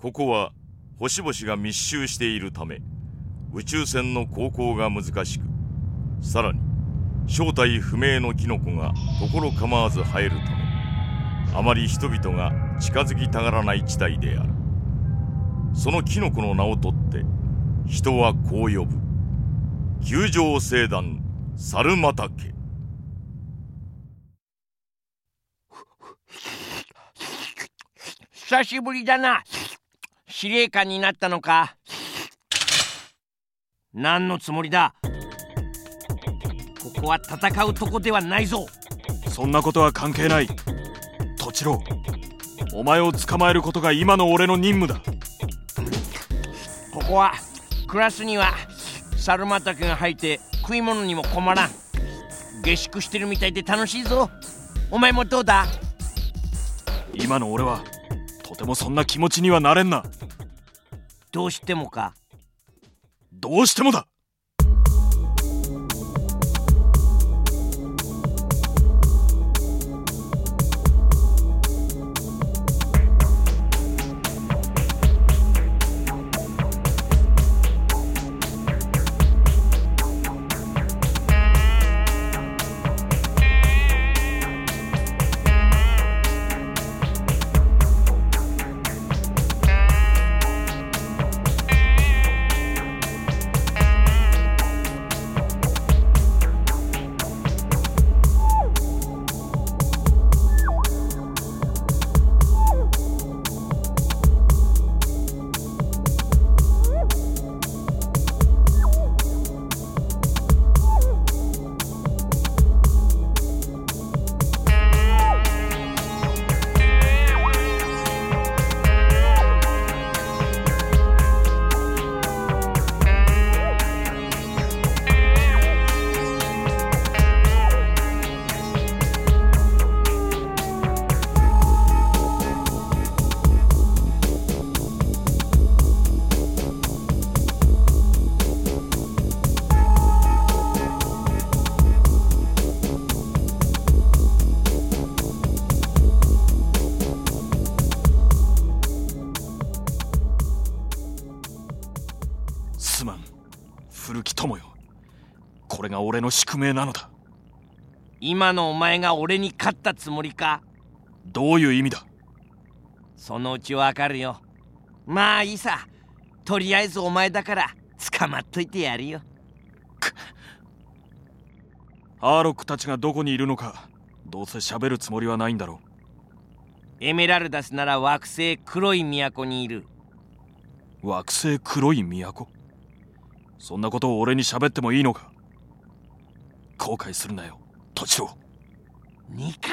ここは星々が密集しているため宇宙船の航行が難しくさらに正体不明のキノコが所構わず生えるためあまり人々が近づきたがらない地帯である。そのキノコの名を取って人はこう呼ぶ。球状星団サルマタケ久しぶりだな。司令官になったのか。何のつもりだ。ここは戦うとこではないぞ。そんなことは関係ない。トチロお前を捕まえることが今の俺の任務だ。ここは暮らすには猿畑が生えて食い物にも困らん。下宿してるみたいで楽しいぞ。お前もどうだ？今の俺はとてもそんな気持ちにはなれんな。どうしてもか。どうしてもだすまん。古き友よ。これが俺の宿命なのだ。今のお前が俺に勝ったつもりか？どういう意味だ？そのうちわかるよ。まあいいさ。とりあえずお前だから捕まっといてやるよ。アーロックたちがどこにいるのかどうせ喋るつもりはないんだろエメラルダスなら惑星黒い都にいる。う惑星黒い都？そんなことを俺に喋ってもいいのか？後悔するなよ。土地を。にか。